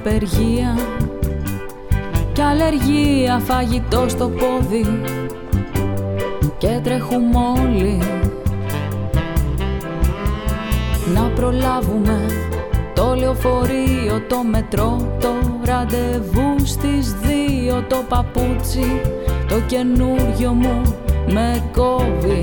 Απεργία. Και αλλεργία φαγητό στο πόδι. Και τρέχουμε όλοι να προλάβουμε το λεωφορείο, το μετρό, το ραντεβού στις δύο το παπούτσι, το καινούριο μου με κόβει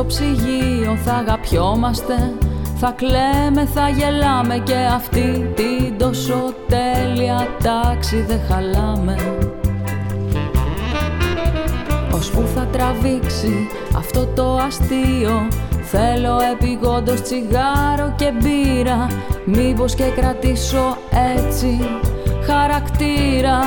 Στο ψυγείο θα αγαπιόμαστε. Θα κλαίμε, θα γελάμε και αυτή την τόσο τέλεια τάξη δεν χαλάμε. Ως που θα τραβήξει αυτό το αστείο Θέλω επιγόντως τσιγάρο και μπύρα. Μήπως και κρατήσω έτσι χαρακτήρα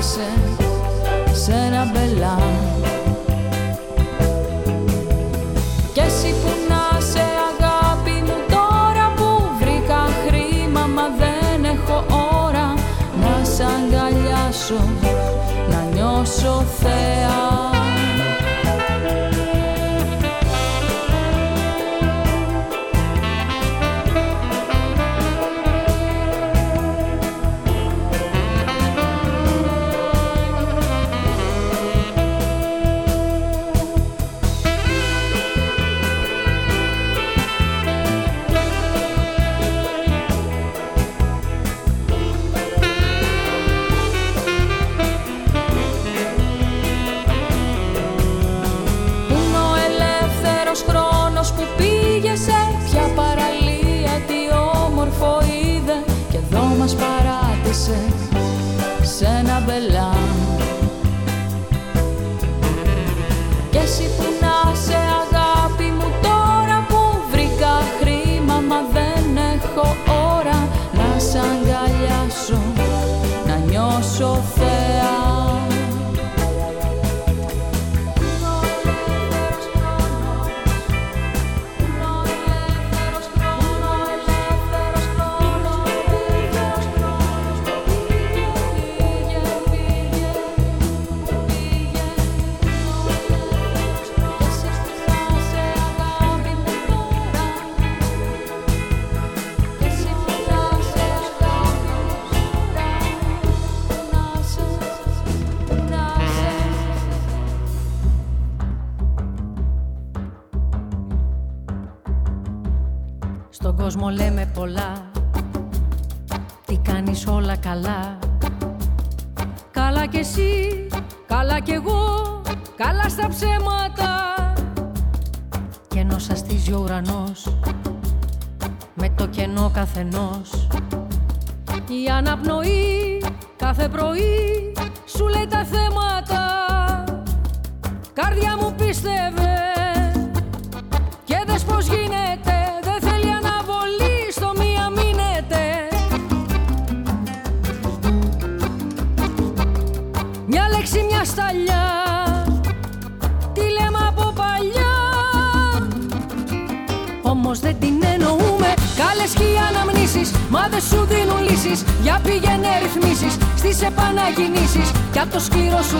listen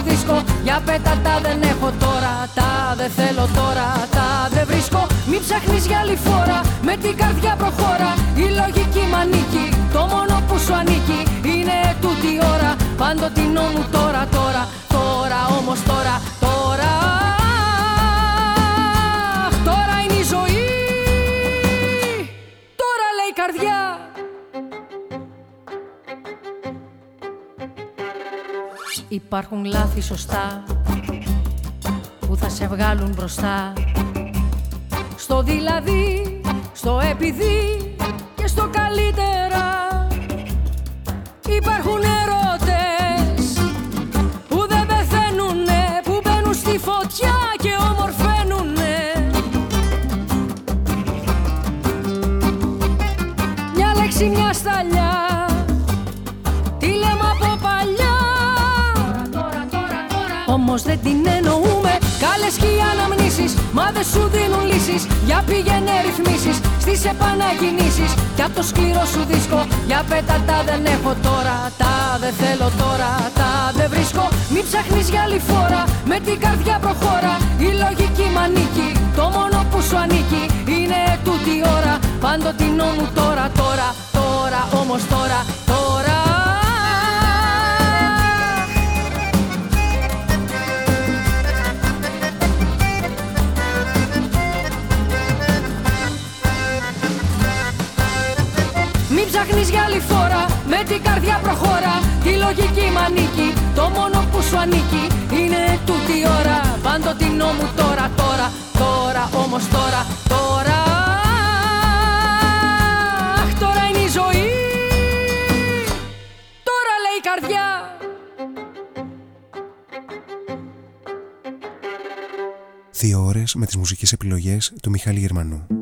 το σκληρό σου δίσκο, está λογική μ' ανήκει. Το μόνο που σου ανήκει Είναι τούτη ώρα. Πάντοτινό μου τώρα τώρα Τώρα όμως τώρα Τώρα. Ψάχνεις για άλλη φορά Με την καρδιά προχώρα. Τη λογική μ' ανήκει Το μόνο που σου ανήκει Είναι τούτη ώρα Πάντοτινό μου τώρα, τώρα Τώρα όμως τώρα, τώρα. Αχ, τώρα είναι η ζωή. Τώρα λέει η καρδιά. Δύο ώρες με τις μουσικές επιλογές του Μιχάλη Γερμανού.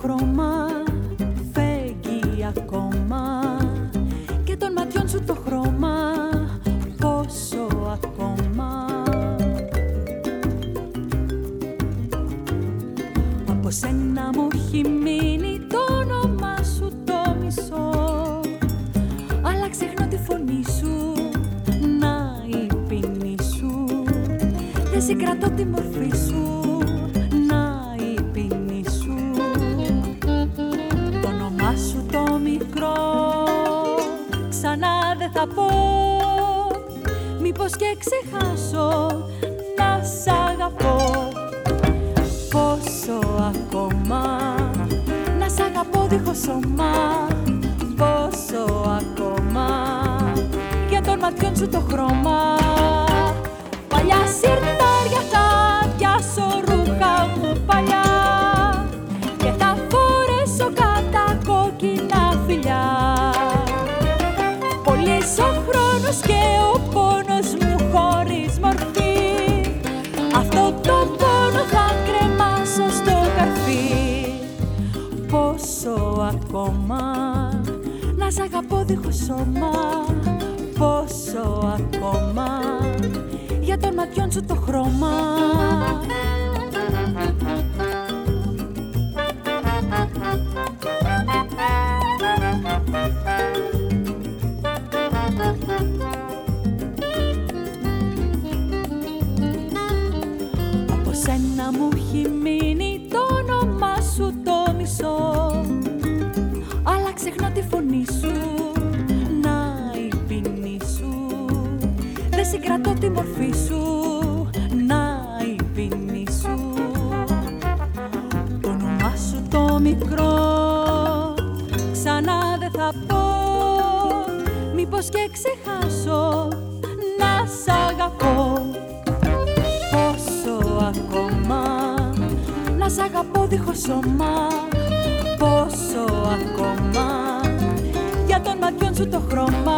Χρώμα φέγγει ακόμα. Και των ματιών σου το χρώμα πόσο ακόμα. Από σένα μου έχει μείνει το όνομά σου το μισό. Αλλά ξεχνώ τη φωνή σου να η ποινή σου. Δεν συγκρατώ τη μορφή σου ξεχάσω να σ' αγαπώ Πόσο ακόμα να σ' αγαπώ δίχως σώμα Πόσο ακόμα για τον ματιών σου το χρώμα. Παλιά δίχως σώμα Πόσο ακόμα. Για τον ματιών σου το χρώμα σώμα Πόσο ακόμα. Για τον ματιών σου το χρώμα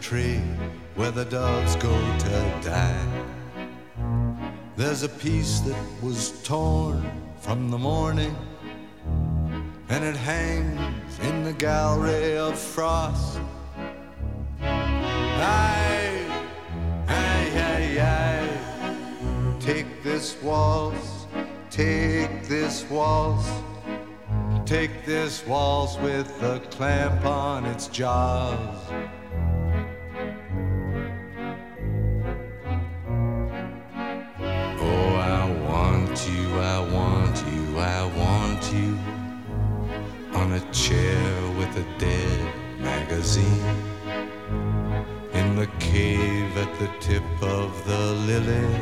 Tree where the doves go to die. There's a piece that was torn from the morning, and it hangs in the gallery of frost. Waltz with a clamp on its jaws. Oh, I want you, I want you, I want you on a chair with a dead magazine. In the cave at the tip of the lily.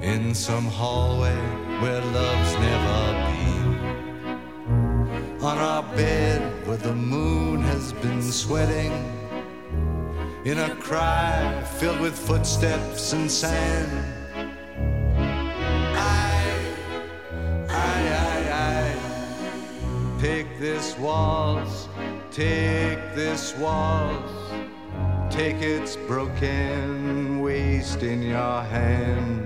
In some hallway where love's never been on our bed where the moon has been sweating. In a cry filled with footsteps and sand. I, I, I, I. Take this waltz take this waltz. Take its broken waist in your hand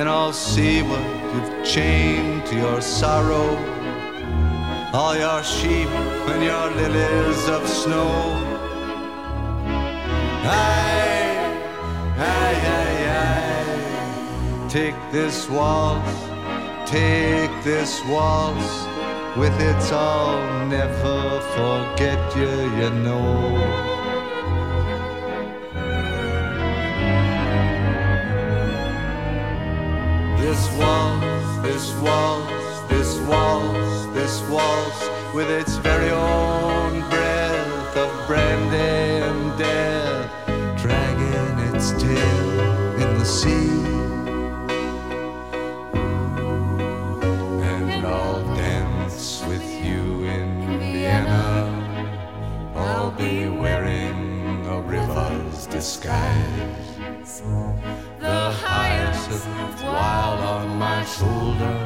And I'll see what you've chained to your sorrow, all your sheep and your lilies of snow. Aye, aye, aye, aye. Take this waltz, take this waltz with its I'll never forget you, you know. The hyacinth wild on my shoulder,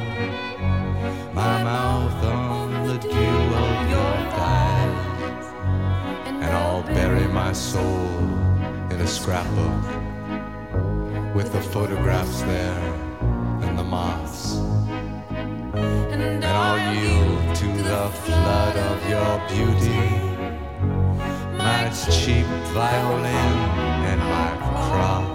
my mouth on the dew of your thighs, and I'll bury my soul in a scrapbook with the photographs there and the moths. And I'll yield to the flood of your beauty, my cheap violin and my cross.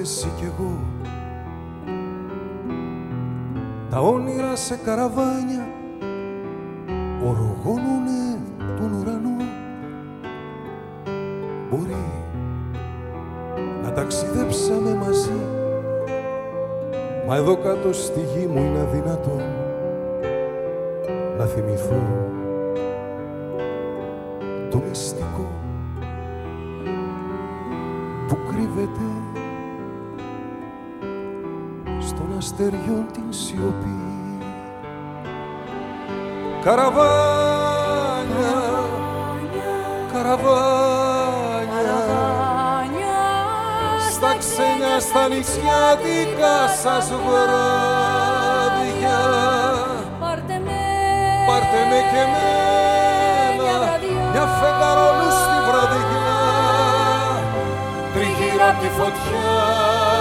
Εσύ κι εγώ. Τα όνειρα σε καραβάνια οργώνουνε τον ουρανό. Μπορεί να ταξιδέψαμε μαζί Μα εδώ κάτω στη γη μου είναι αδυνατό να θυμηθώ το μυστικό που κρύβεται αστεριών την σιωπή. Καραβάνια, καραβάνια, στα ξένια, στα νησιάτικα σας βράδια. Πάρτε με, Πάρτε με και εμένα μια φεγγαρόλου στη βραδιά τριγύρω απ' τη φωτιά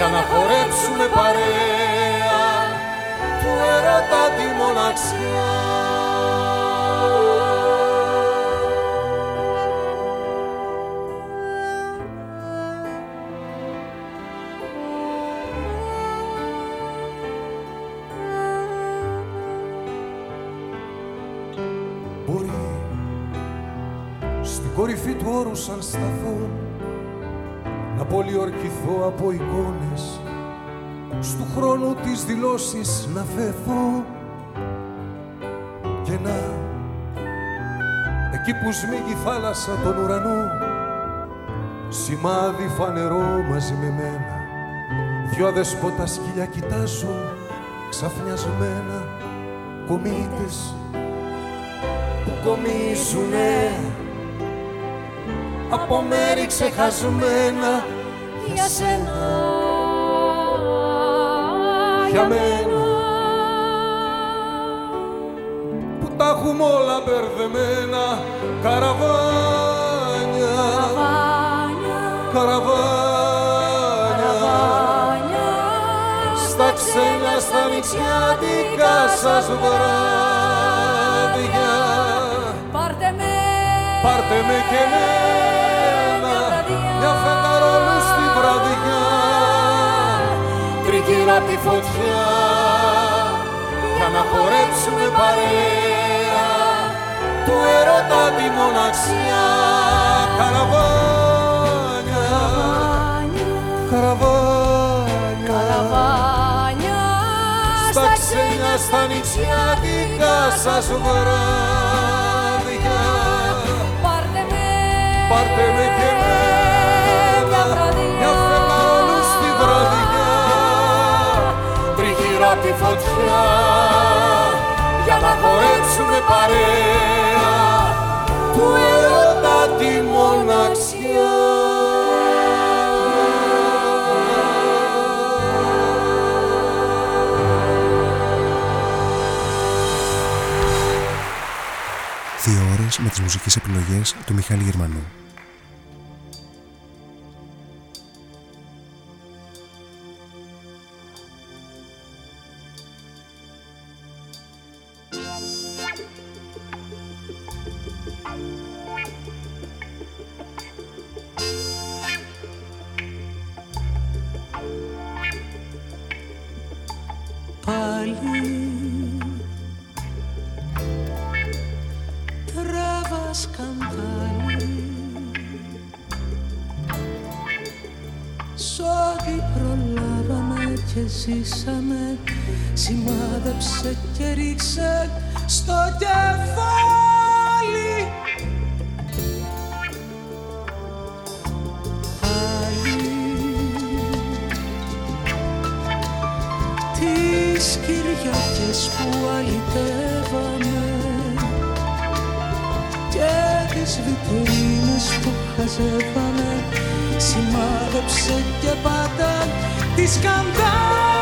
για να χορέψουμε παρέα του έρωτα τη μοναξιά. Μπορεί στην κορυφή του όρου σαν σταθώ να πολιορκηθώ από εικόνες. Στου χρόνου τις δηλώσεις να φεθώ και να εκεί που σμίγει η θάλασσα τον ουρανό σημάδι φανερό μαζί με μένα. Δυο αδεσπότα σκυλιά κοιτάζω ξαφνιασμένα κομίτες που κομίζουνε. Από μέρη ξεχασμένα για σένα για μένα. που τα έχουμε όλα μπερδεμένα. Καραβάνια. Καραβάνια. Στα ξένα στα νησιάτικα σας βράδια. Πάρτε με. Πάρτε με και εμένα. Μια φεγγαρόλου στη βραδιά τριγύρω απ' τη φωτιά για να χορέψουμε παρέα του ερώτα τη μοναξιά. Καραβάνια καραβάνια Καραβάνια στα ξένια στα νησιάτικα σας βράδια Πάρτε με Πάρτε με και εμένα βραδιά τριγύρω απ' τη φωτιά για να χορέψουμε παρέα του έρωτα τη μοναξιά. Δύο ώρες με τις μουσικές επιλογές του Μιχάλη Γερμανού. Ζήσαμε σημάδεψε και ρίξε στο κεφάλι. Τις Κυριακές που αλυτεύαμε και τις βιτρίνες που χαζεύαμε σημάδεψε και πάντα τη σκανδάλη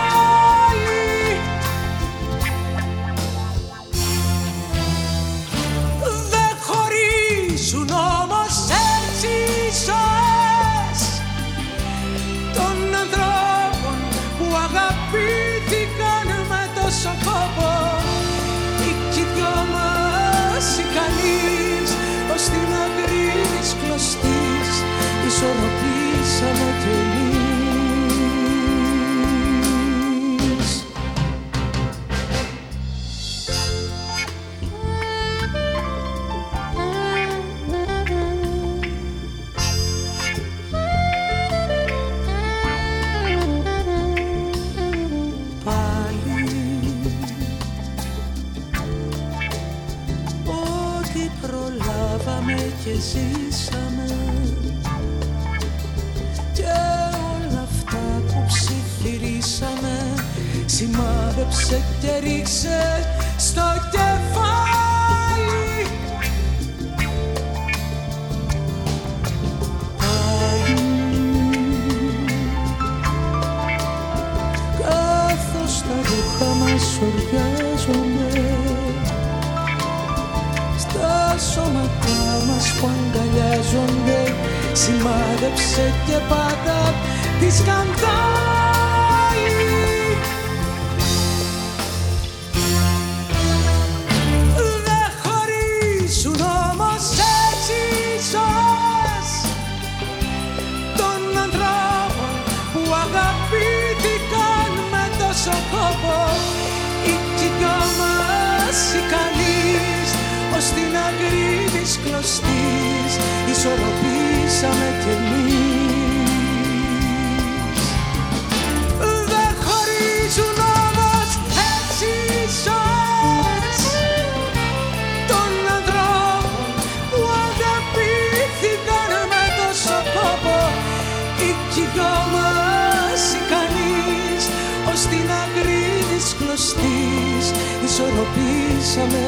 και ζήσαμε. Και όλα αυτά που ψιθυρίσαμε Σημάδεψε και ρίξε αγκαλιάζονται Σημάδεψε και πάντα τη σκανδάλη bésame.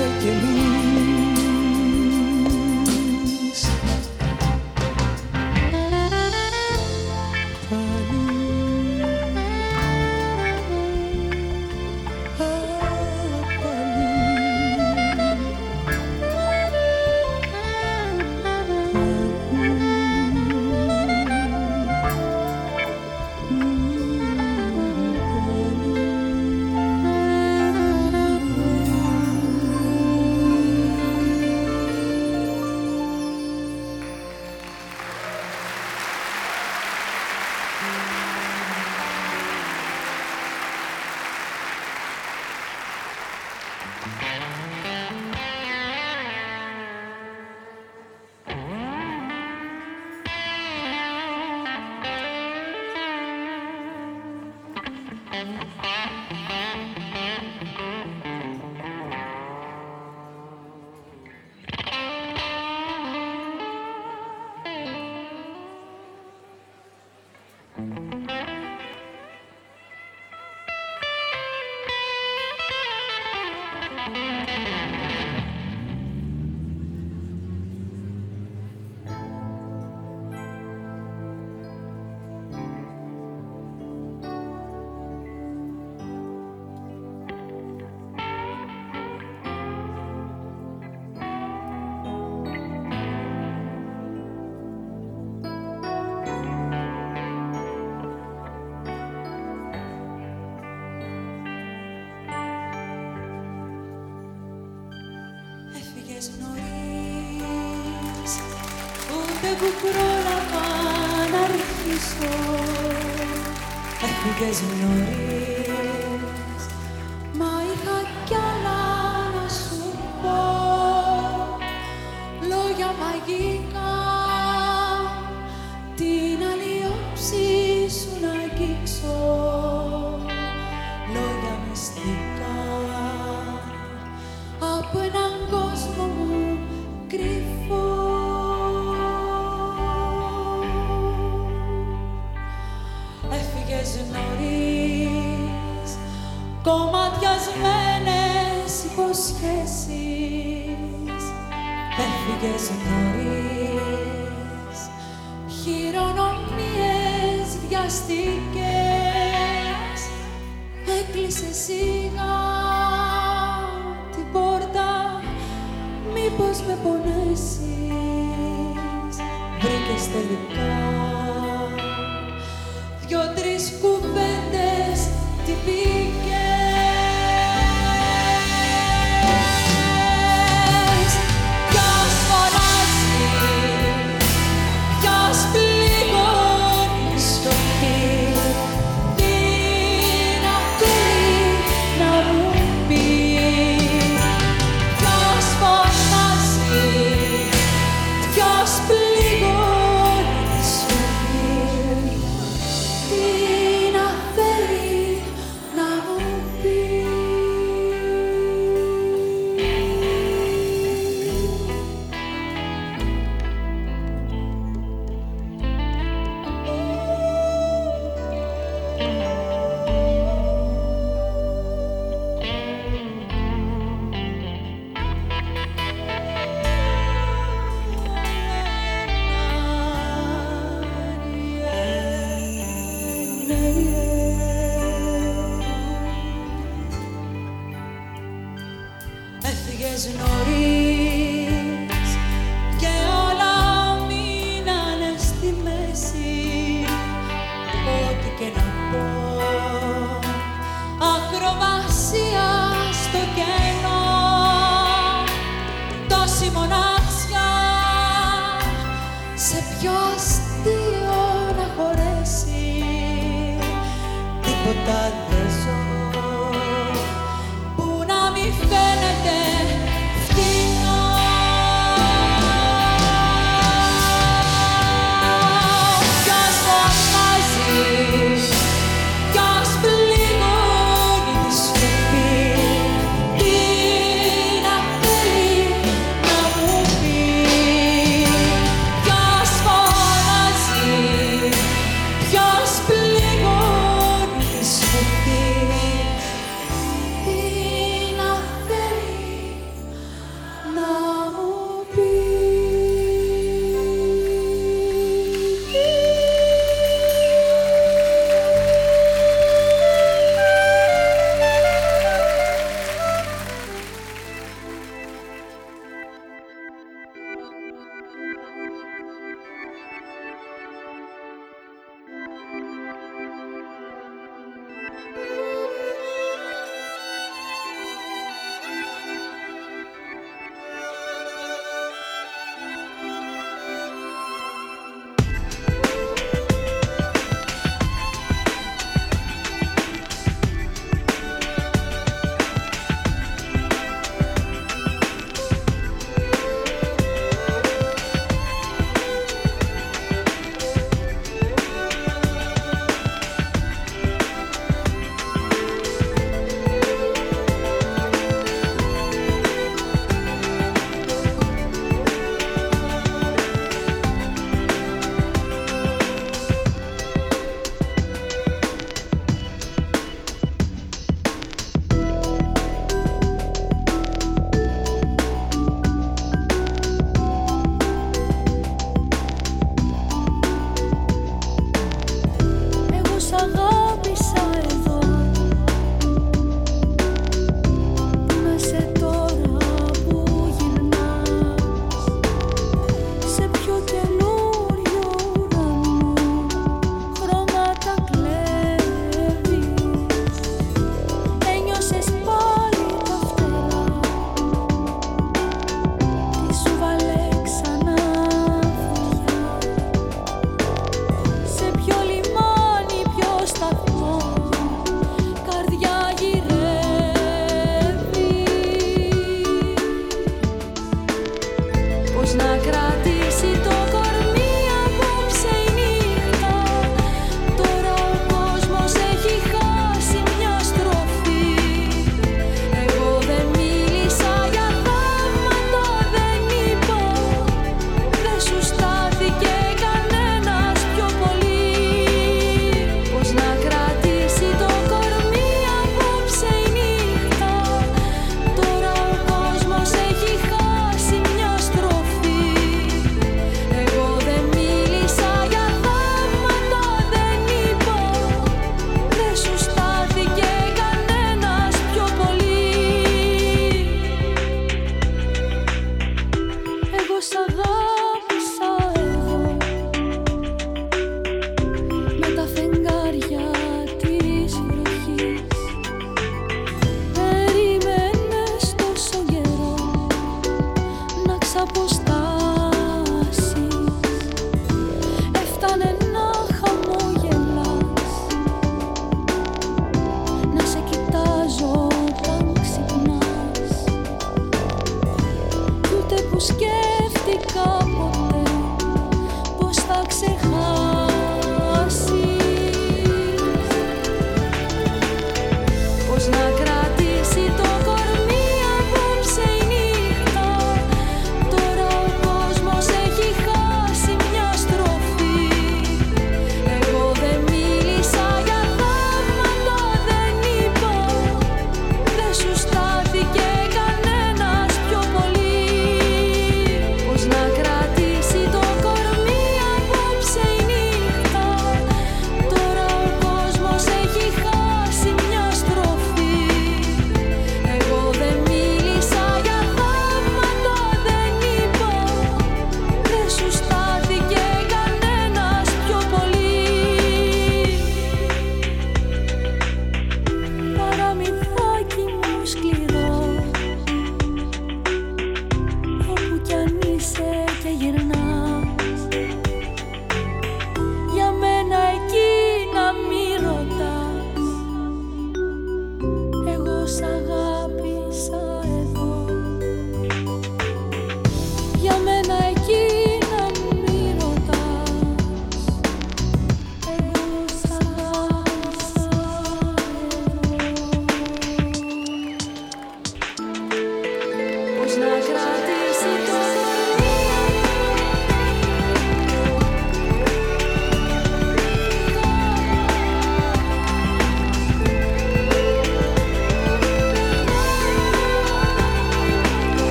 because you know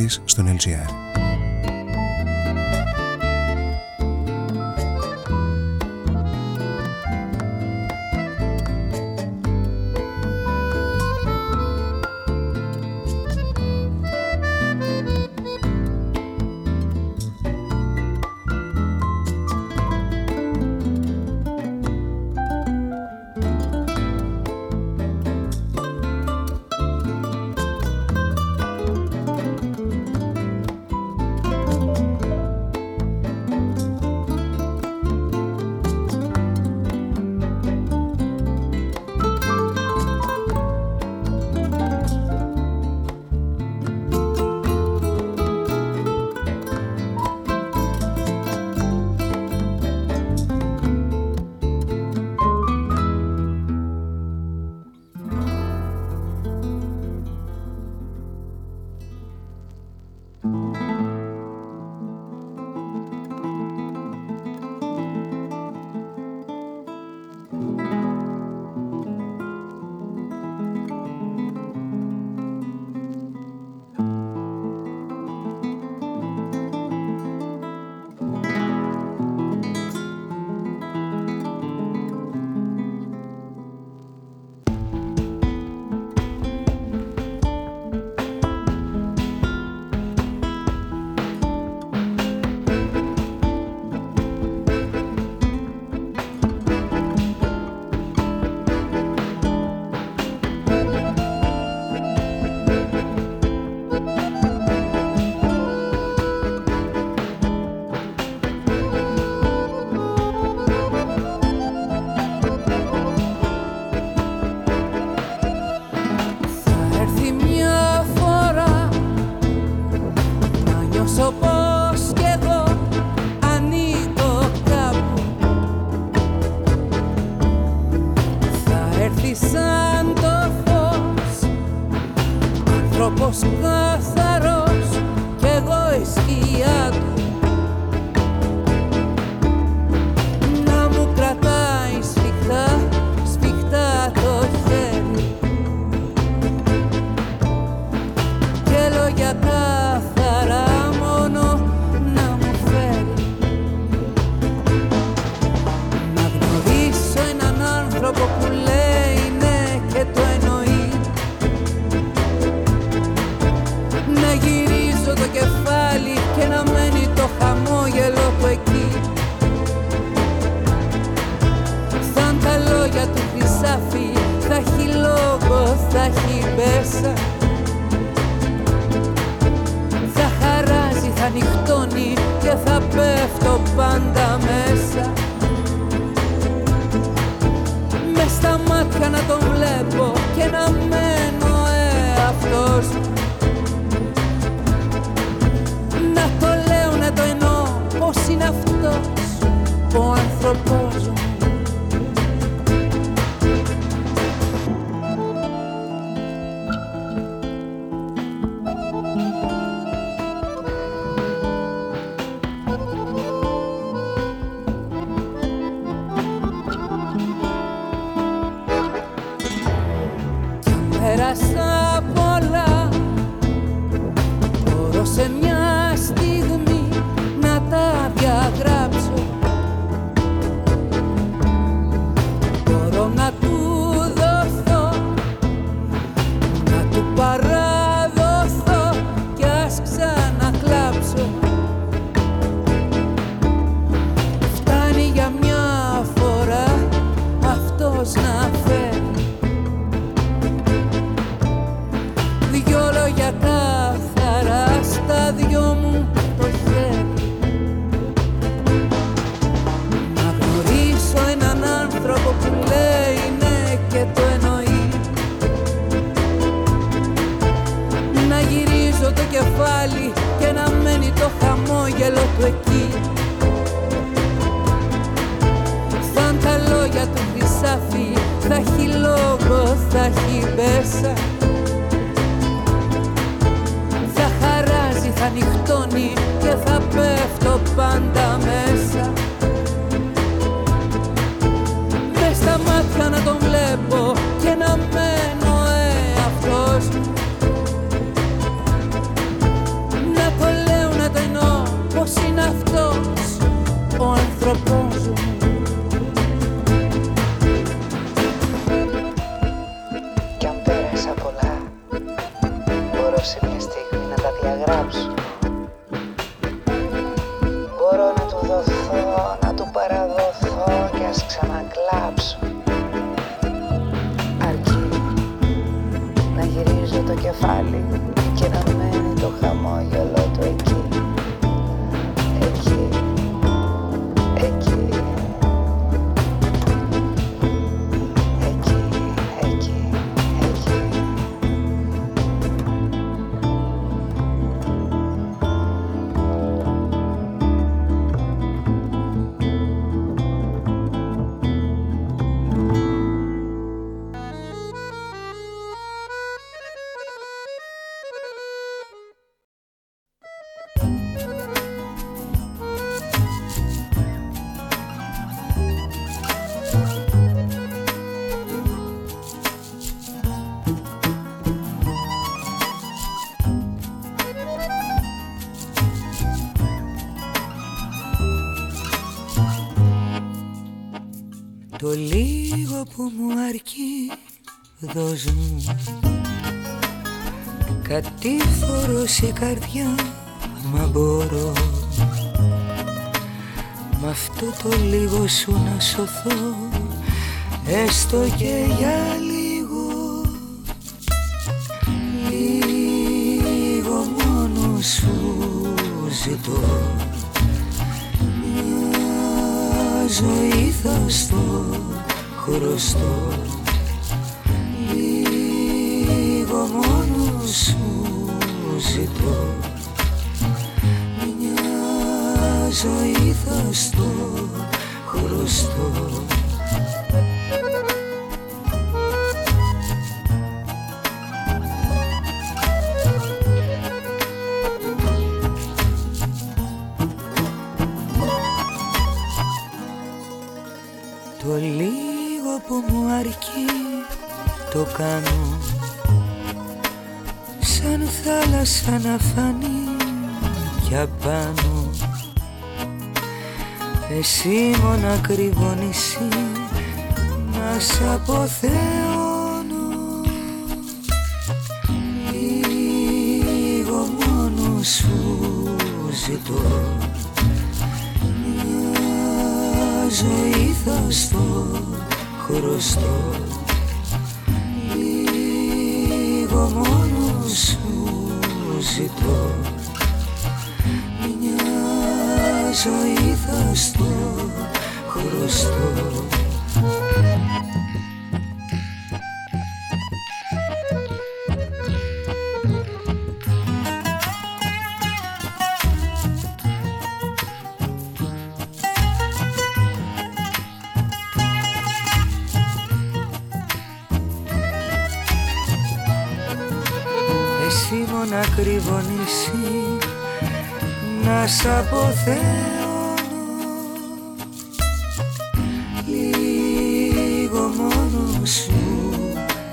κατά τρίτης στον LGR. repos. Κάτι φορούσε η καρδιά μα μπορώ. Μ' αυτό το λίγο σου να σωθώ Έστω και για λίγο. Λίγο μόνο σου ζητώ. Μια ζωή θα στο χρωστώ. να κρυβώνεις μας αποθέτει θέλω Λίγο μόνο σου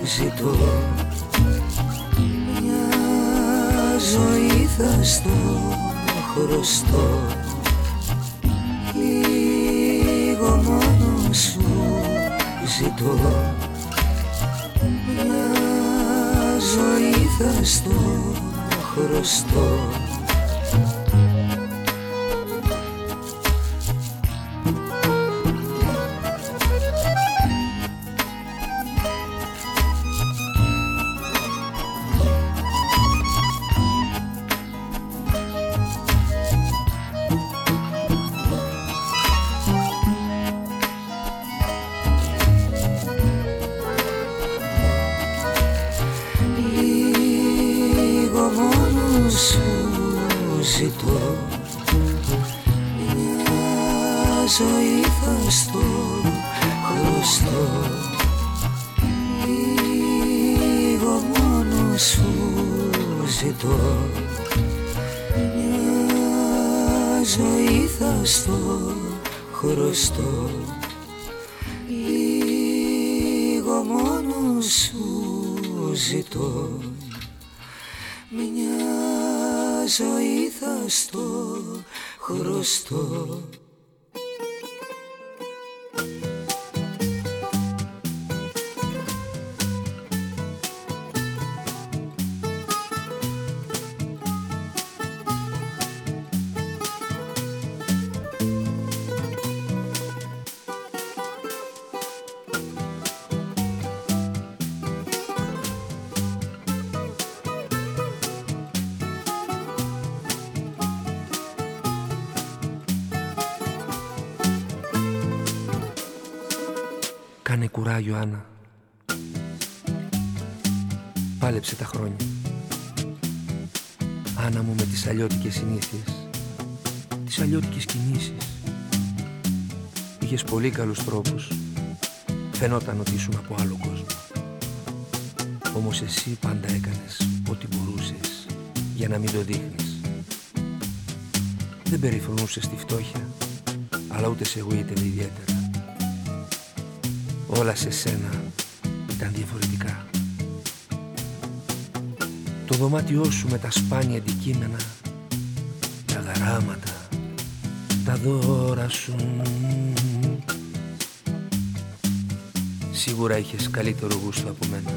ζητώ. Μια ζωή θα στο χρωστώ. Λίγο μόνο σου ζητώ. Μια ζωή θα στο χρωστώ. Χρόνια. Άννα μου με τις αλλιώτικες συνήθειες, τις αλλιώτικες κινήσεις. Είχες πολύ καλούς τρόπους. Φαινόταν ότι ήσουν από άλλο κόσμο. Όμως εσύ πάντα έκανες ό,τι μπορούσες για να μην το δείχνεις. Δεν περιφρονούσες τη φτώχεια, αλλά ούτε σε εγωίτευε ιδιαίτερα. Όλα σε σένα Το δωμάτιό σου με τα σπάνια αντικείμενα, τα γαράματα, τα δώρα σου. Σίγουρα είχες καλύτερο γούστο από μένα.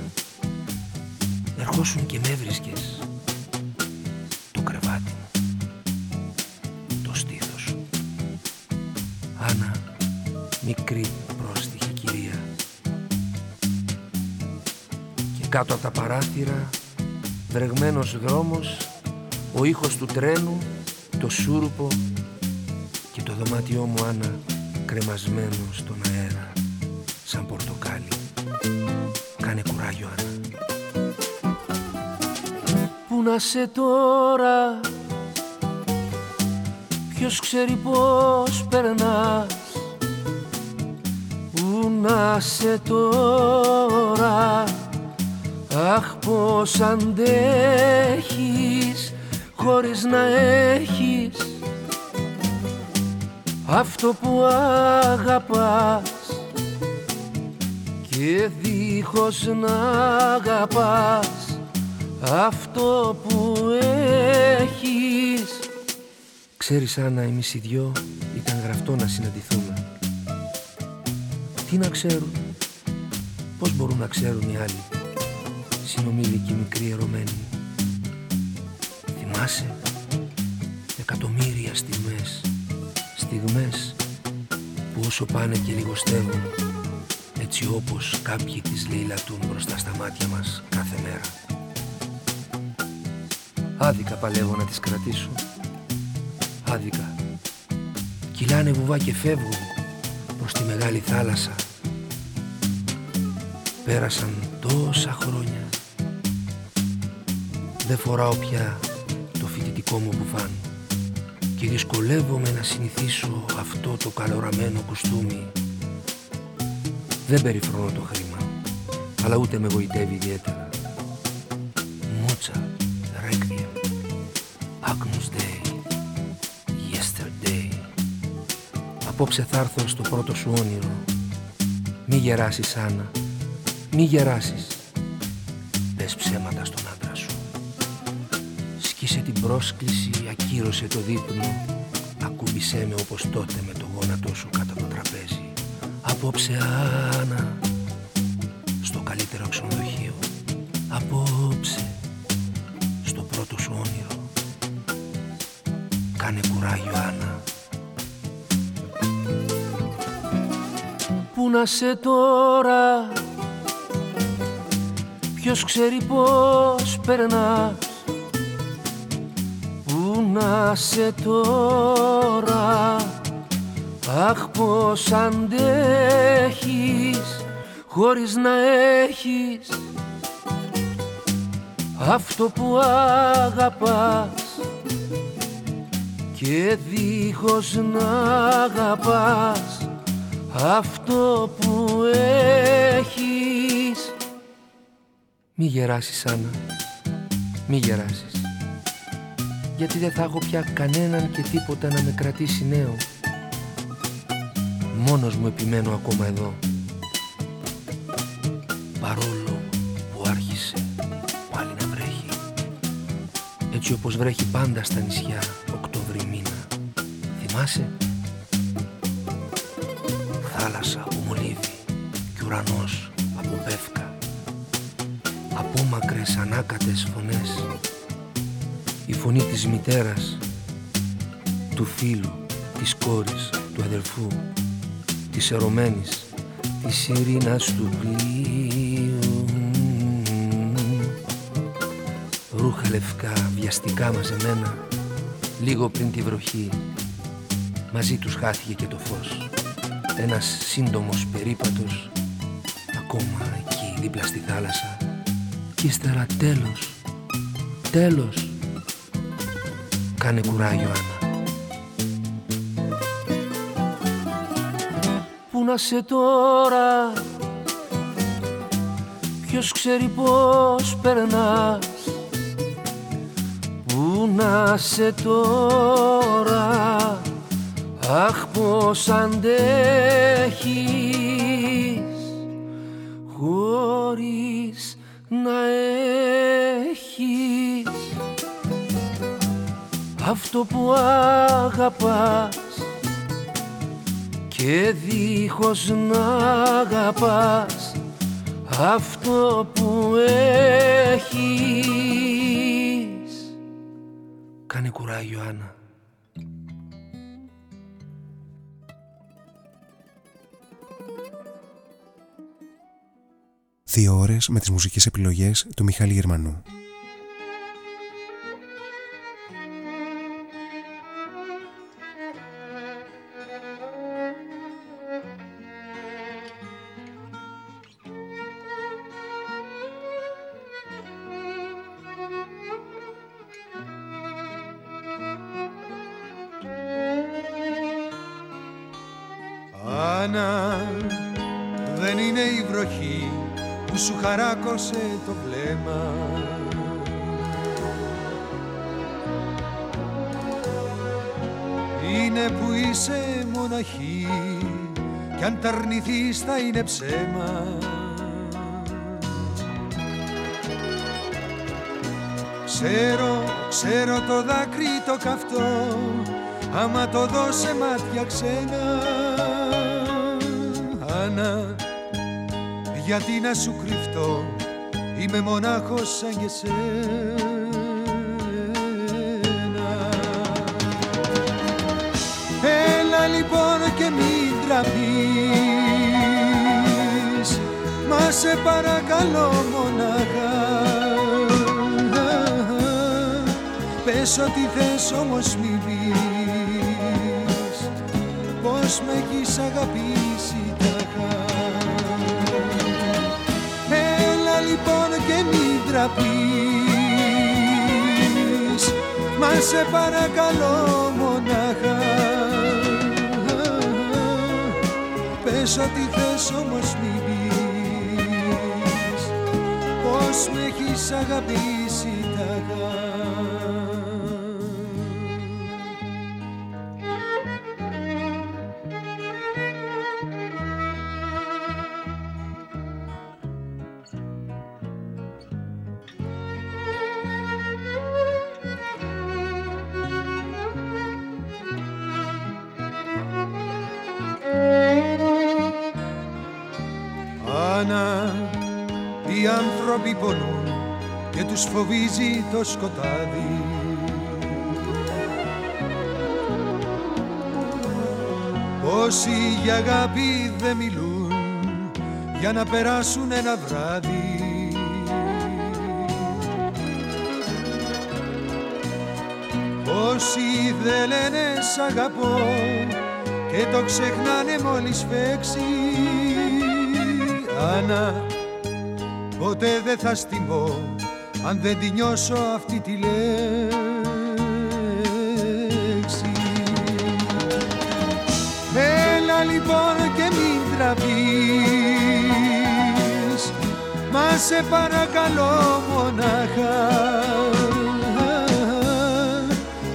Ερχόσουν και με βρίσκες. Το κρεβάτι μου. Το στήθος σου. Άννα, μικρή Κάτω από τα παράθυρα, βρεγμένος δρόμος, ο ήχος του τρένου, το σούρουπο και το δωμάτιό μου Άννα κρεμασμένο στον αέρα σαν πορτοκάλι. Κάνε κουράγιο Άννα. Πού να σε τώρα, ποιος ξέρει πώς περνάς; Πού να σε τώρα; Αχ πως αντέχεις χωρίς να έχεις. Αυτό που αγαπάς και δίχως να αγαπάς αυτό που έχεις. Ξέρεις Άννα εμείς οι δυο ήταν γραφτό να συναντηθούμε. Τι να ξέρουν, πώς μπορούν να ξέρουν οι άλλοι; Συνομήλικη μικρή ερωμένη. Θυμάσαι; Εκατομμύρια στιγμές, στιγμές που όσο πάνε και λιγοστεύουν έτσι όπως κάποιοι τις λαιλατούν μπροστά στα μάτια μας κάθε μέρα. Άδικα παλεύω να τις κρατήσω, άδικα. Κυλάνε βουβά και φεύγουν προς τη μεγάλη θάλασσα. Πέρασαν τόσα χρόνια δεν φοράω πια το φοιτητικό μου μπουφάν και δυσκολεύομαι να συνηθίσω αυτό το καλοραμένο κουστούμι. Δεν περιφρονώ το χρήμα, αλλά ούτε με γοητεύει ιδιαίτερα. Μότσα, Requiem, Agnus Dei, Yesterday. Απόψε θα έρθω στο πρώτο σου όνειρο. Μη γεράσεις, Άννα, μη γεράσεις. Πες ψέματα στον Άσκησε την πρόσκληση, ακύρωσε το δείπνο. Ακούμπησέ με όπως τότε με το γόνατό σου κάτω το τραπέζι. Απόψε Άννα Στο καλύτερο ξενοδοχείο. Απόψε Στο πρώτο σου όνειρο. Κάνε κουράγιο Άννα. Πού να σε τώρα; Ποιος ξέρει πώς περνάς; Να σε τώρα. Αχ πως αντέχεις χωρίς να έχεις αυτό που αγαπάς. Και δίχως να αγαπάς αυτό που έχεις. Μη γεράσεις Άννα, μη γεράσεις γιατί δεν θα έχω πια κανέναν και τίποτα να με κρατήσει νέο. Μόνος μου επιμένω ακόμα εδώ. Παρόλο που άρχισε πάλι να βρέχει Έτσι όπως βρέχει πάντα στα νησιά Οκτώβρη μήνα. Θυμάσαι; Θάλασσα από μολύβι και ουρανός από πεύκα. Απόμακρες ανάκατες φωνές. Η φωνή της μητέρας Του φίλου, της κόρης, του αδελφού της ερωμένης της ειρήνας του πλοίου. Ρούχα λευκά, βιαστικά μαζεμένα λίγο πριν τη βροχή μαζί τους χάθηκε και το φως. Ένας σύντομος περίπατος ακόμα εκεί δίπλα στη θάλασσα. Και ύστερα τέλος, τέλος κάνε κουράγιο Άννα. Να σε τώρα; Ποιος ξέρει πώς περνάς; Πού να σε τώρα; Αχ πως αντέχεις; Χωρίς να έχεις Αυτό που αγαπάς και δίχως να αγαπάς αυτό που έχεις. Κάνε κουράγιο Άννα. Δύο ώρες με τις μουσικές επιλογές του Μιχάλη Γερμανού μοναχή κι αν τα αρνηθείς θα είναι ψέμα. Ξέρω, ξέρω το δάκρυ το καυτό άμα το δώσε μάτια ξένα. Άννα, γιατί να σου κρυφτώ είμαι μονάχος σαν και σένα. Έλα λοιπόν και μην τραπείς. Μα σε παρακαλώ μονάχα. Πες ό,τι θες όμως μη πεις. Πως με έχεις αγαπήσει λοιπόν και μην τραπείς. Μα σε παρακαλώ μονάχα Πες ό,τι θες όμως μην πεις. Πως με έχεις αγαπήσει τα φοβίζει το σκοτάδι. Όσοι για αγάπη δεν μιλούν για να περάσουν ένα βράδυ. Όσοι δεν λένε σ' αγαπώ και το ξεχνάνε μόλις φέξει. Άννα Ποτέ δεν θα στιμώ αν δεν τη νιώσω αυτή τη λέξη. Έλα λοιπόν και μη τραπείς Μα σε παρακαλώ μονάχα.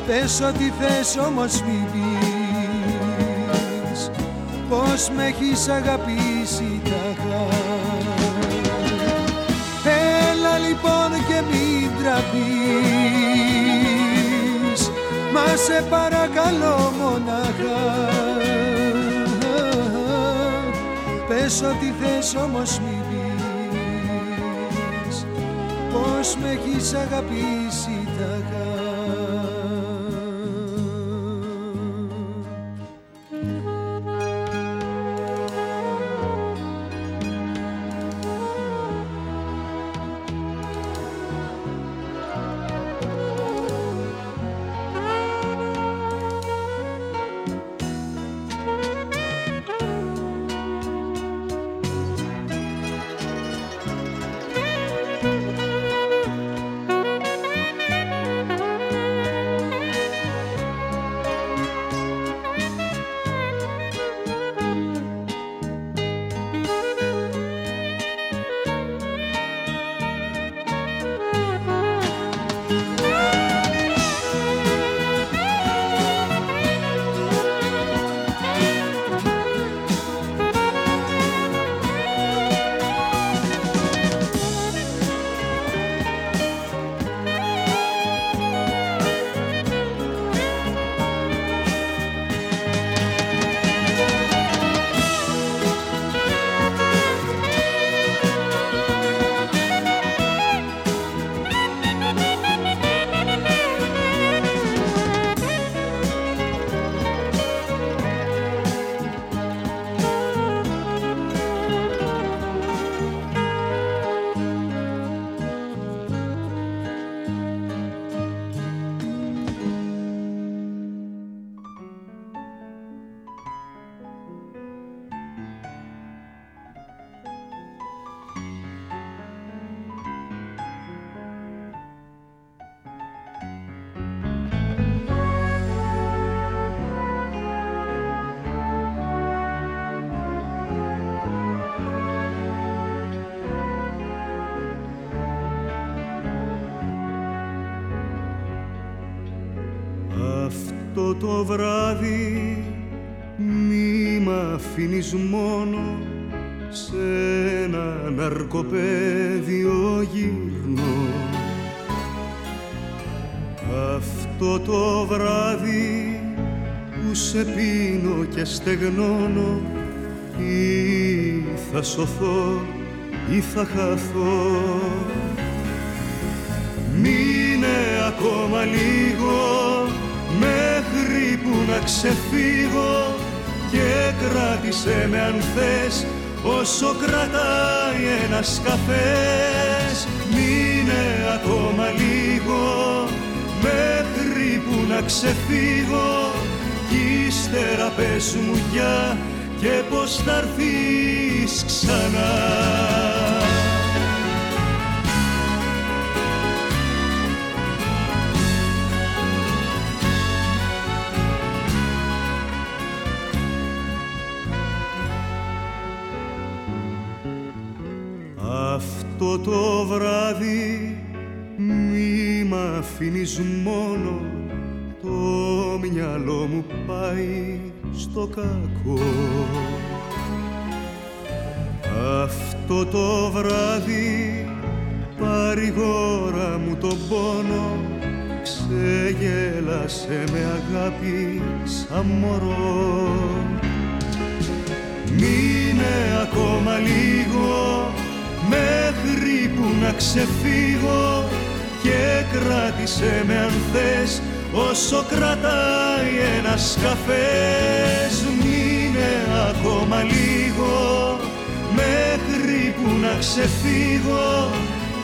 Πες ό,τι θες όμως μην πεις. Πως με έχεις αγαπήσει μην τραπείς Μα σε παρακαλώ μονάχα. Πες ό,τι θες όμως μην πεις. Πως με έχεις αγαπήσει τάχα όσο κρατάει ένας καφές Μείνε ακόμα λίγο μέχρι που να ξεφύγω. Κι ύστερα πες μου για και πως θα έρθεις ξανά Αυτό το βράδυ μη μ' αφήνεις μόνο. Το μυαλό μου πάει στο κακό. Αυτό το βράδυ παρηγόρα μου τον πόνο. Ξεγέλασε με αγάπη σαν μωρό. Μείνε ακόμα λίγο μέχρι που να ξεφύγω και κράτησε με αν θες όσο κρατάει ένας καφές μείνε ακόμα λίγο. Μέχρι που να ξεφύγω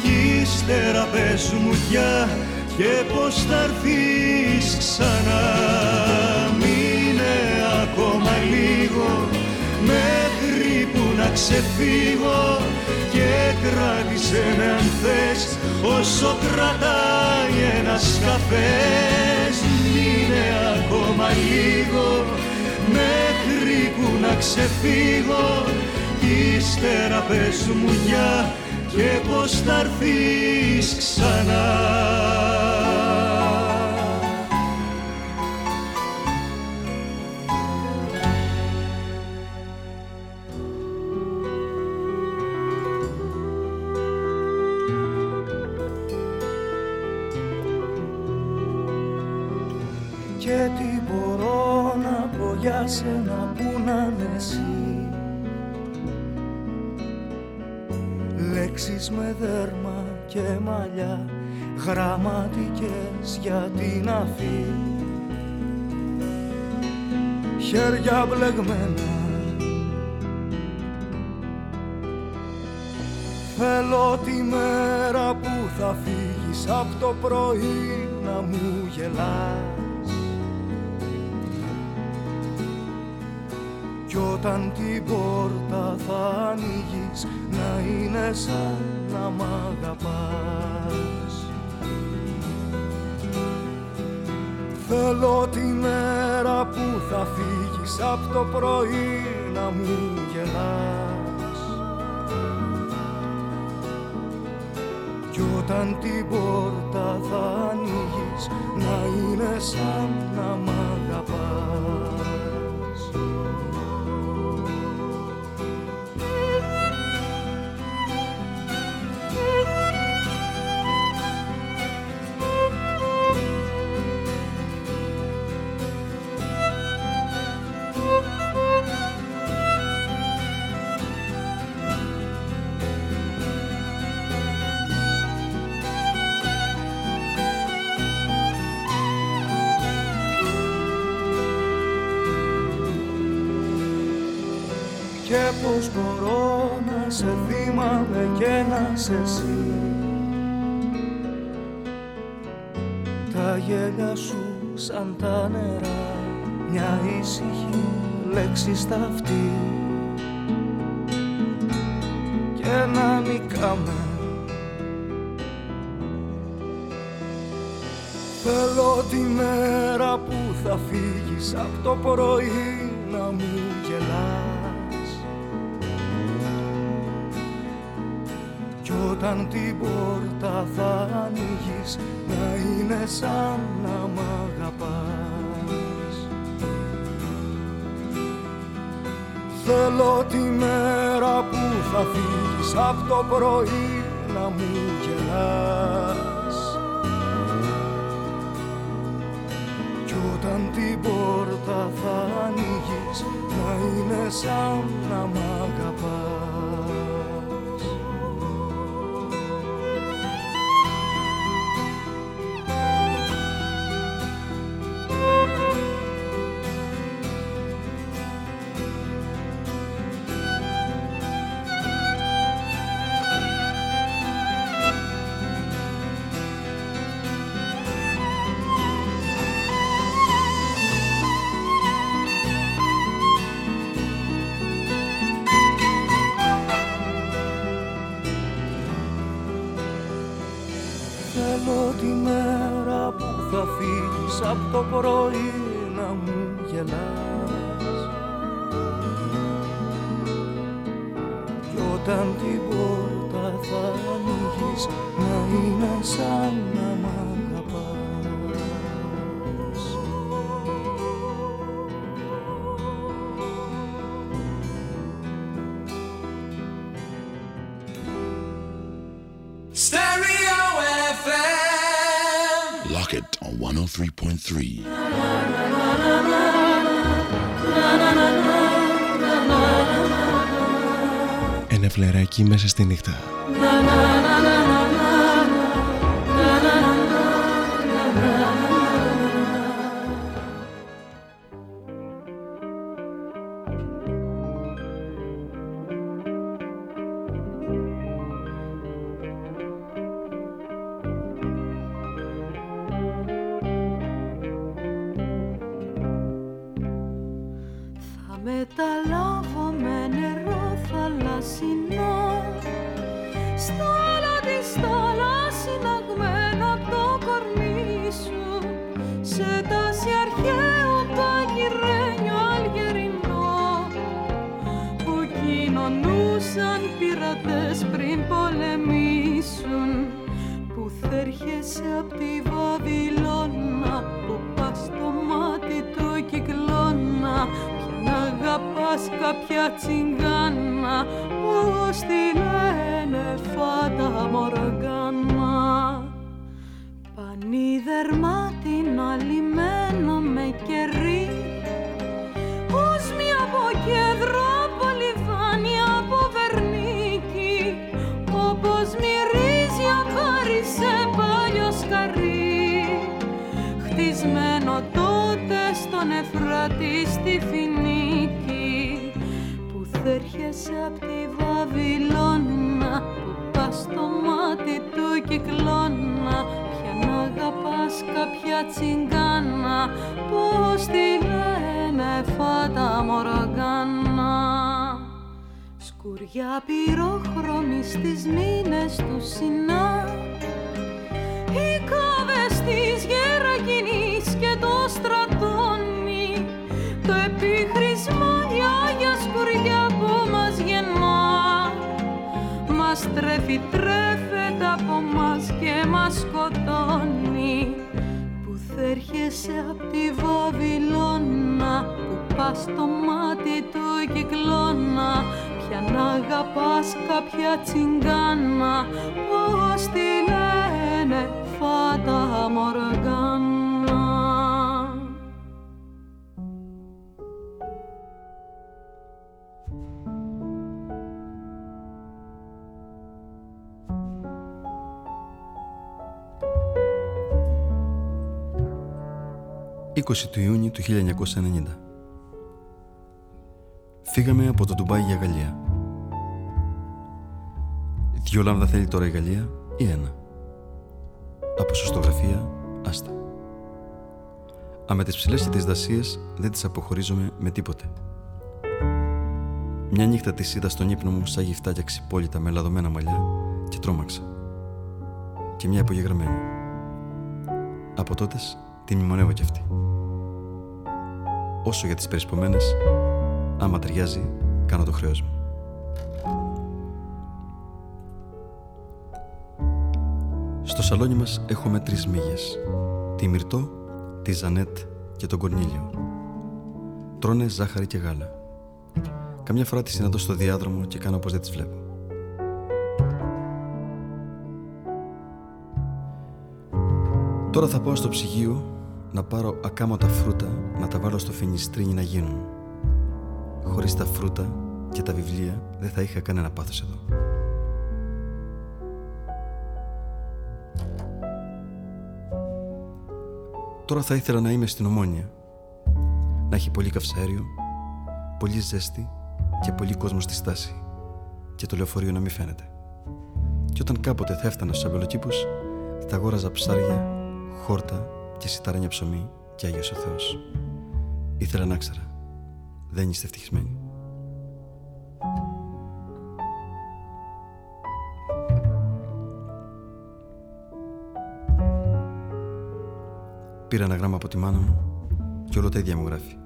κι ύστερα πες μου πια και πως θα έρθεις ξανά. Μείνε ακόμα λίγο μέχρι που να ξεφύγω και κράτησε με αν θες όσο κρατάει ένας καφές. Μείνε ακόμα λίγο μέχρι που να ξεφύγω. Ύστερα πες μου για και πως θα ξανά γραμματικές για την αφή. Χέρια μπλεγμένα. Θέλω τη μέρα που θα φύγεις από το πρωί να μου γελάς. Κι όταν την πόρτα θα ανοίγεις να είναι σαν να μ' αγαπάς Θέλω τη μέρα που θα φύγεις από το πρωί να μου γελάς. Κι όταν την πόρτα θα ανοίγεις να είναι σαν να μ' σε θυμάμαι και να σε εσύ. Τα γέλια σου σαν τα νερά μια ήσυχη λέξη στα αυτή και να νικάμε. Θέλω τη μέρα που θα φύγεις από το πρωί να μου γελάς όταν την πόρτα θα ανοίγεις να είναι σαν να μ' αγαπάς. Θέλω τη μέρα που θα φύγεις από το πρωί να μου γελάς Κι όταν την πόρτα θα ανοίγεις να είναι σαν να μ' αγαπάς εκεί μέσα στη νύχτα. Μας τρέφει, τρέφεται από μας και μας σκοτώνει. Πούθ' έρχεσαι απ' τη Βαβυλώνα Που πας στο μάτι του κυκλώνα. Ποια να αγαπάς κάποια τσιγκάνα Πώς τη λένε Φάτα Μοργκάνα «20 του Ιούνιου του 1990 Φύγαμε από το Ντουμπάι για Γαλλία. Δυο λάμδα θέλει τώρα η Γαλλία ή ένα. Από σωστογραφία, άστα. Α με τις ψηλές και τις δασίες δεν τις αποχωρίζομαι με τίποτε. Μια νύχτα της είδα στον ύπνο μου σαν γυφτάκια ξυπόλυτα με λαδωμένα μαλλιά και τρόμαξα. Και μια υπογεγραμμένη. Από τότες τη μνημονεύω κι αυτή. Όσο για τις περισπομένες, άμα ταιριάζει, κάνω το χρέος μου. Στο σαλόνι μας έχουμε τρεις μύγες. Τη Μυρτό, τη Ζανέτ και τον Κορνίλιο. Τρώνε ζάχαρη και γάλα. Καμιά φορά τη συναντώ στο διάδρομο και κάνω πως δεν τις βλέπω. Τώρα θα πάω στο ψυγείο να πάρω ακάματα φρούτα να τα βάλω στο φινιστρίνι να γίνουν. Χωρίς τα φρούτα και τα βιβλία δεν θα είχα κανένα πάθος εδώ. Τώρα θα ήθελα να είμαι στην Ομόνια. Να έχει πολύ καυσαέριο, πολύ ζέστη και πολύ κόσμο στη στάση και το λεωφορείο να μην φαίνεται. Και όταν κάποτε θα έφτανα στους αμπελοκήπους, θα αγόραζα ψάρια, χόρτα και σιταράνια ψωμί και Άγιος ο Θεός. Ήθελα να ξέρα. Δεν είστε ευτυχισμένοι. Πήρα ένα γράμμα από τη μάνα μου και όλο τα ίδια μου γράφει.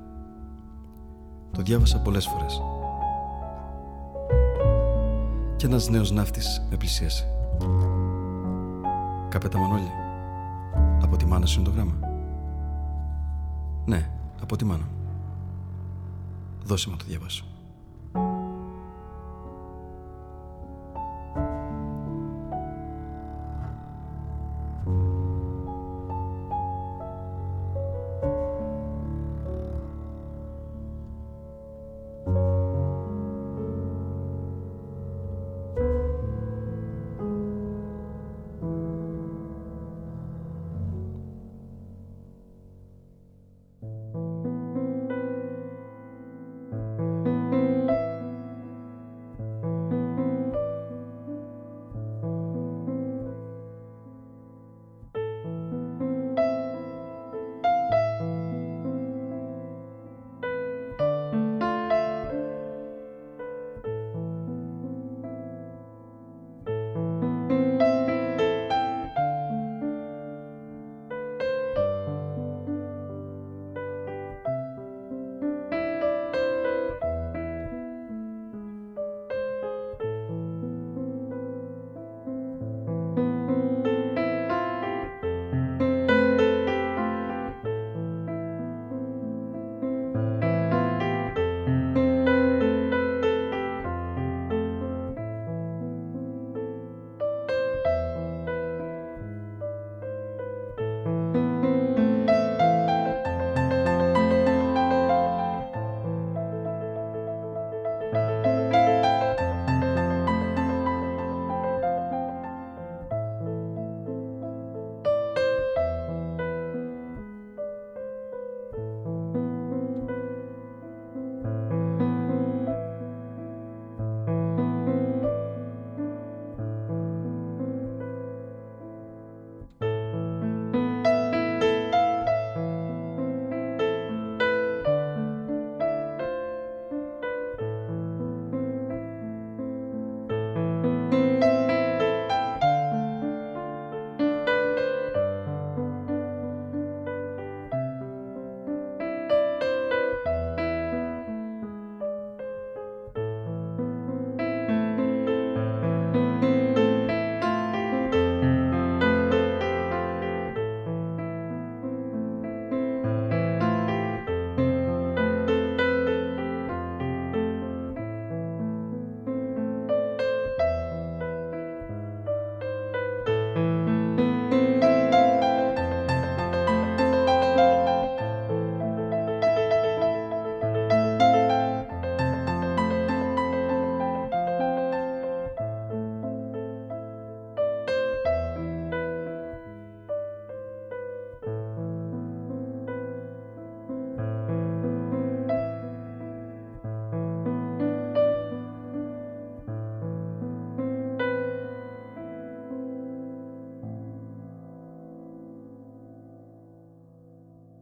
Το διάβασα πολλές φορές. Και ένας νέος ναύτης με πλησίασε. Καπέτα Μανώλη, από τη μάνα σου είναι το γράμμα. Ναι, από τη μάνα μου. Δώσε μου να το διαβάσω.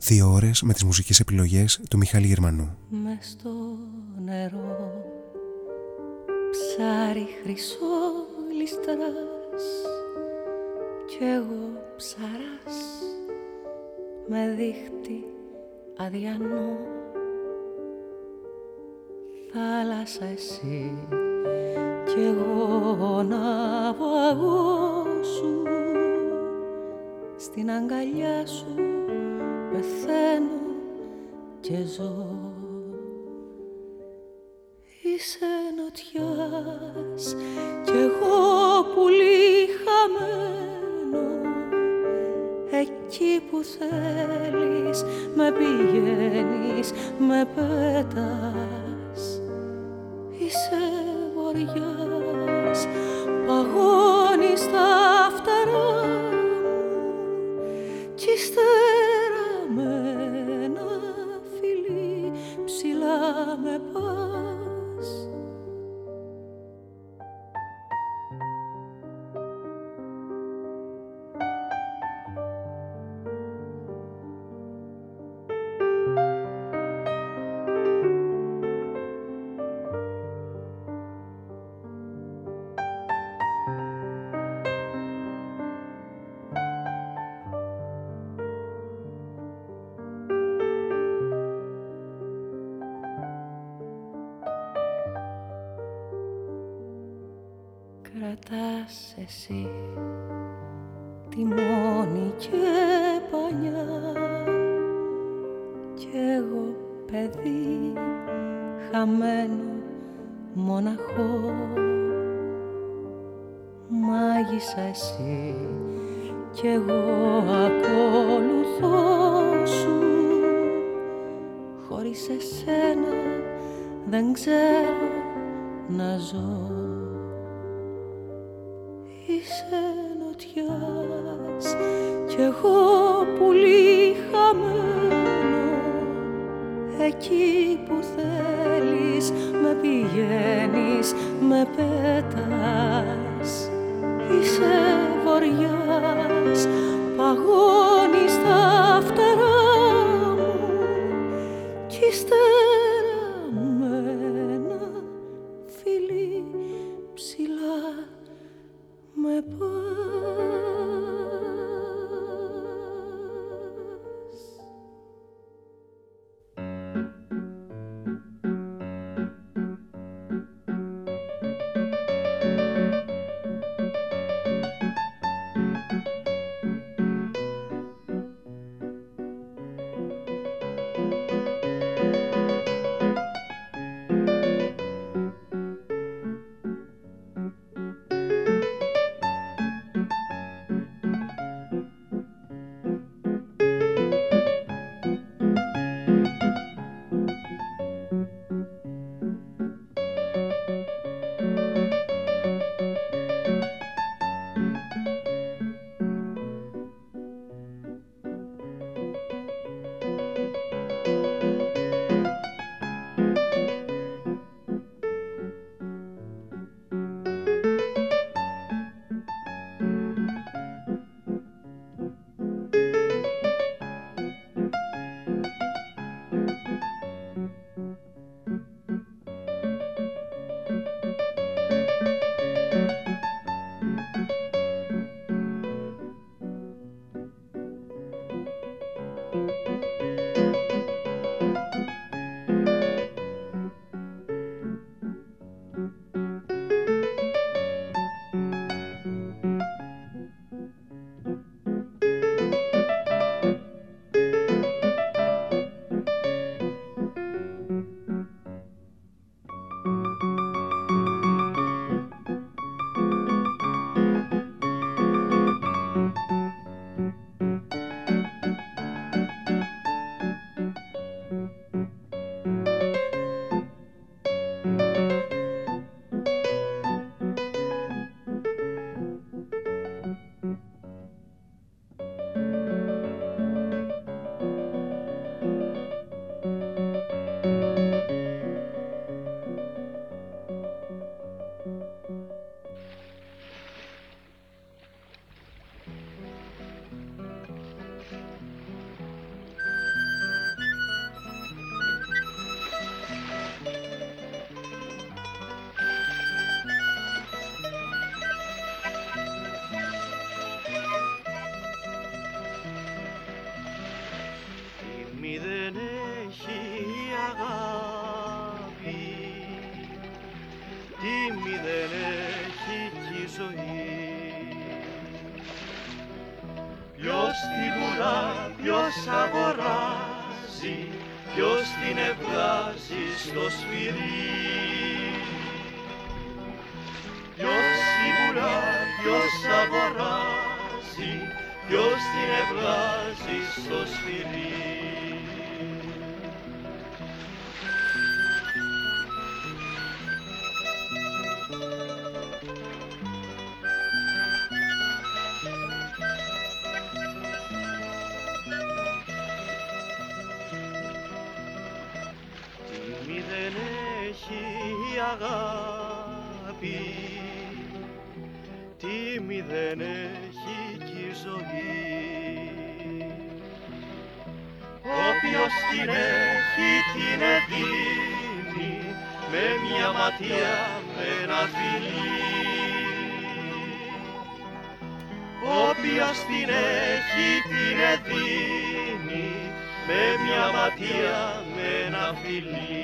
Δύο ώρες με τις μουσικές επιλογές του Μιχάλη Γερμανού. Μες στο νερό ψάρι χρυσό ληστράς κι εγώ ψαράς με δίχτυ αδιανό θάλασσα εσύ κι εγώ ναυαγό σου στην αγκαλιά σου πεθαίνω και ζω. Είσαι νοτιάς κι εγώ πουλί χαμένο εκεί που θέλεις με πηγαίνεις, με πέτας. Είσαι βοριάς, κρατάς εσύ τη μόνη και πανιά. Κι εγώ παιδί χαμένο μοναχό μάγισσα εσύ. Κι εγώ ακολουθώ σου χωρίς εσένα δεν ξέρω να ζω ποιος αγοράζει, ποιος την ευγάζει στο σφυρί. Ποιος σίγουρα, ποιος αγοράζει, ποιος την ευγάζει στο σφυρί. Μια ματιά με ένα φιλί όποιος την έχει την δίνει με μια ματιά με ένα φιλί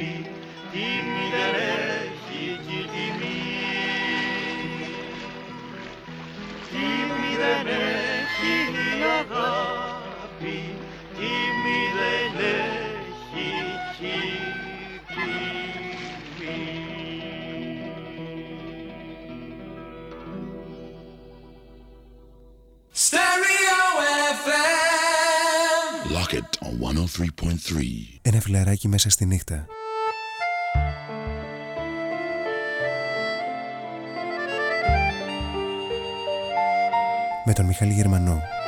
αγάπη, τίμη δεν έχει κι η τιμή Τίμη δεν έχει η αγάπη, τίμη δεν έχει κι Rocket on 103.3. Ένα φιλαράκι μέσα στη νύχτα. Με τον Μιχάλη Γερμανό.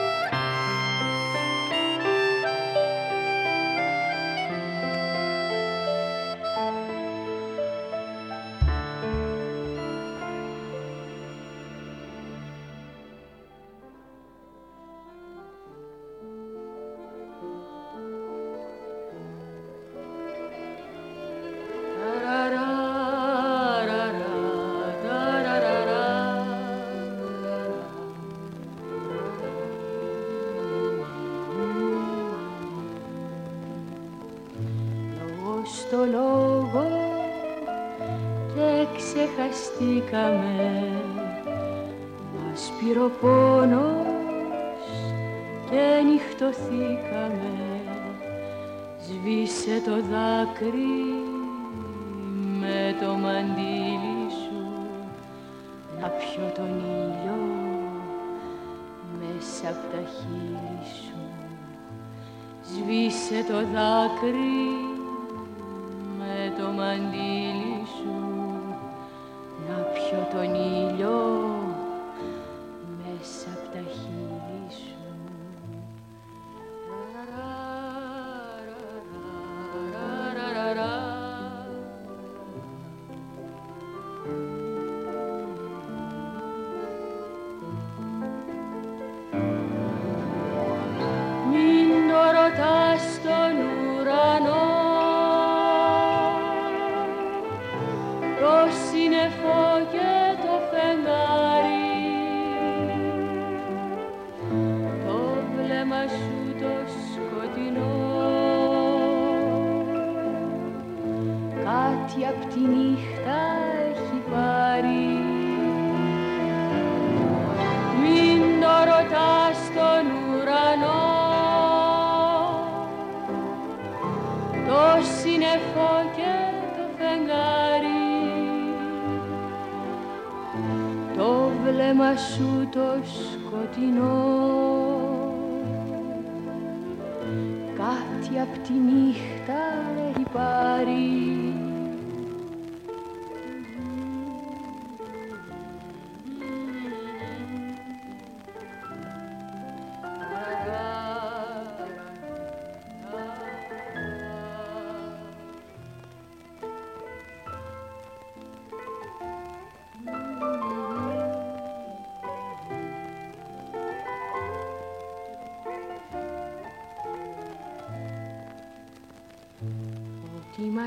το σκοτεινό. Κάτι απ' τη νύχτα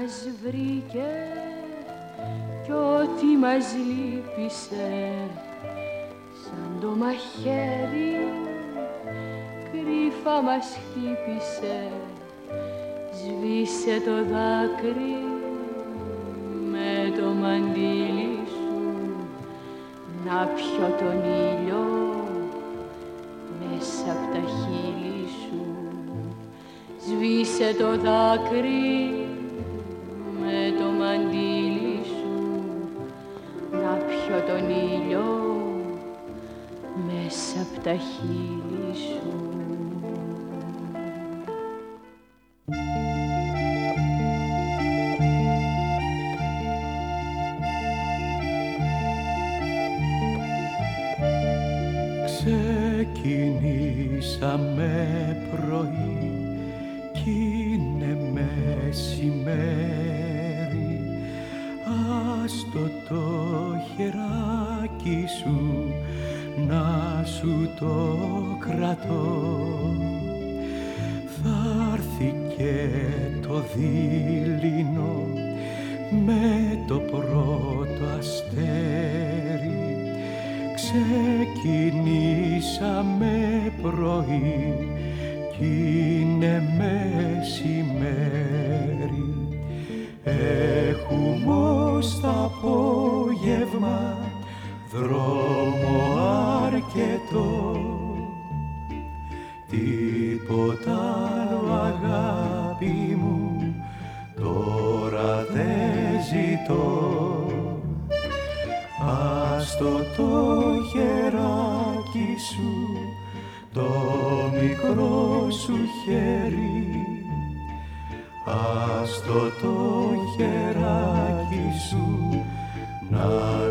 μας βρήκε κι ό,τι μας λύπησε. Σαν το μαχαίρι κρύφα μας χτύπησε σβήσε το δάκρυ με το μαντίλι σου. Να πιω τον ήλιο μέσα από τα χείλη σου. Σβήσε το δάκρυ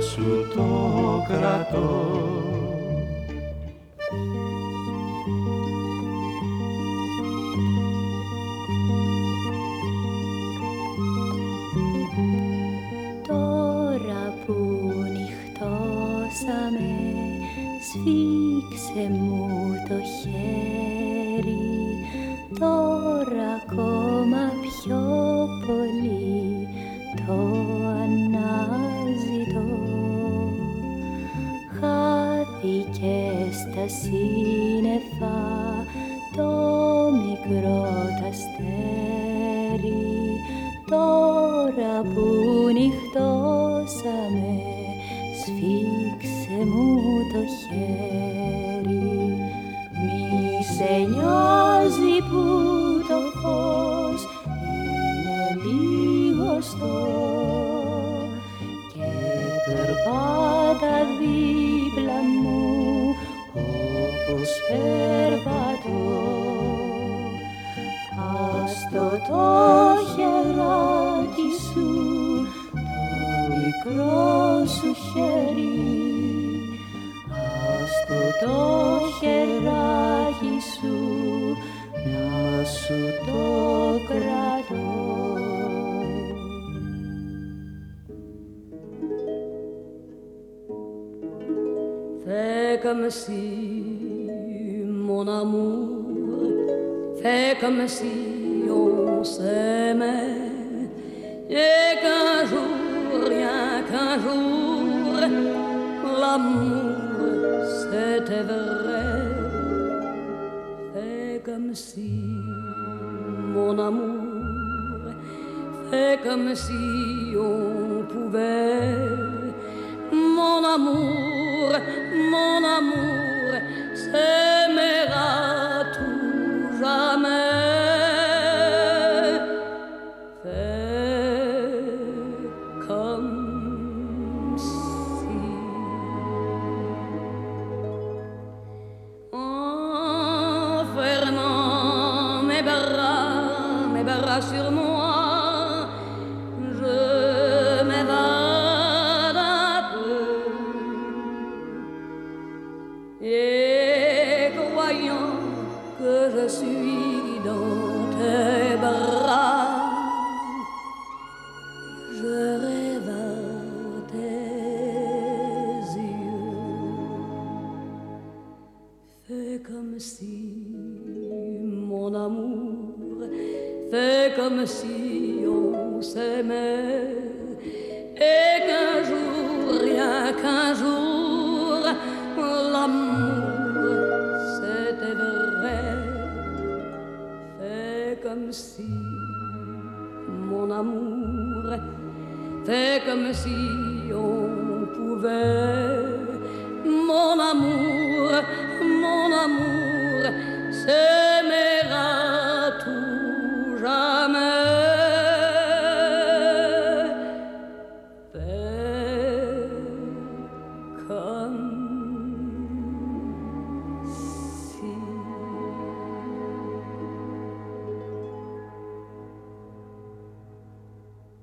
Σου το κρατώ.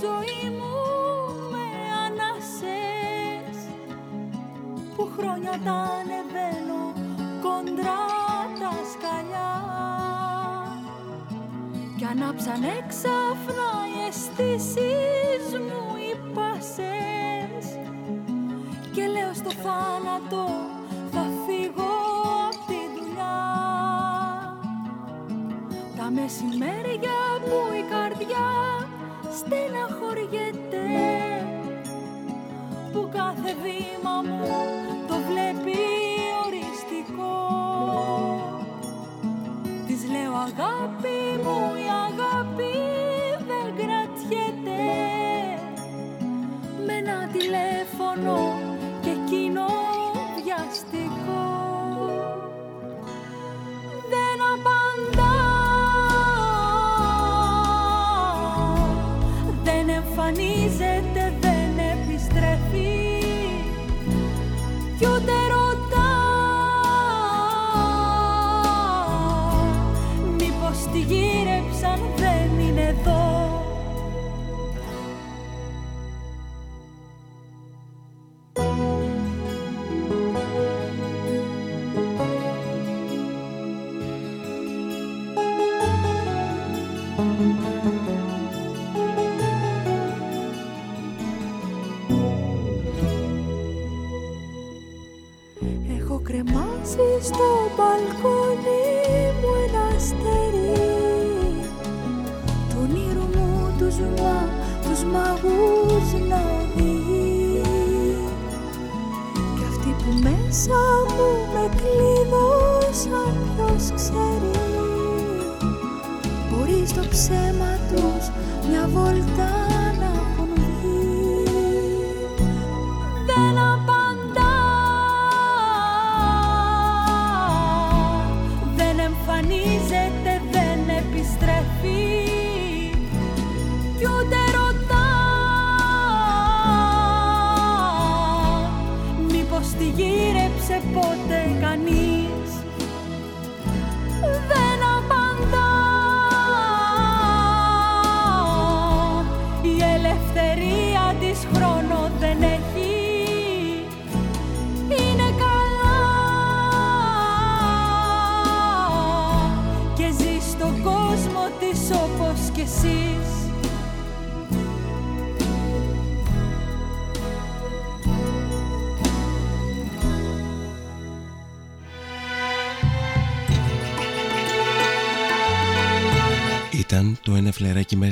所以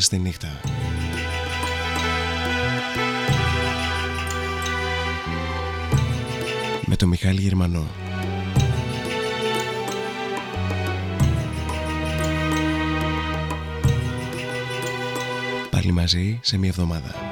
στη νύχτα. Με το Μιχάλη Γερμανό. Πάλι μαζί σε μία εβδομάδα.